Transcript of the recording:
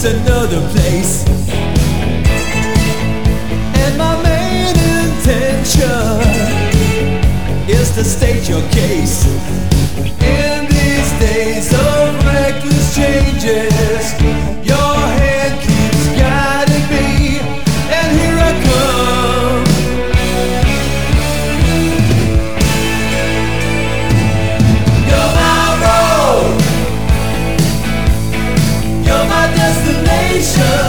is another place. And my main intention is to state your case. In these days of reckless changes. salvation.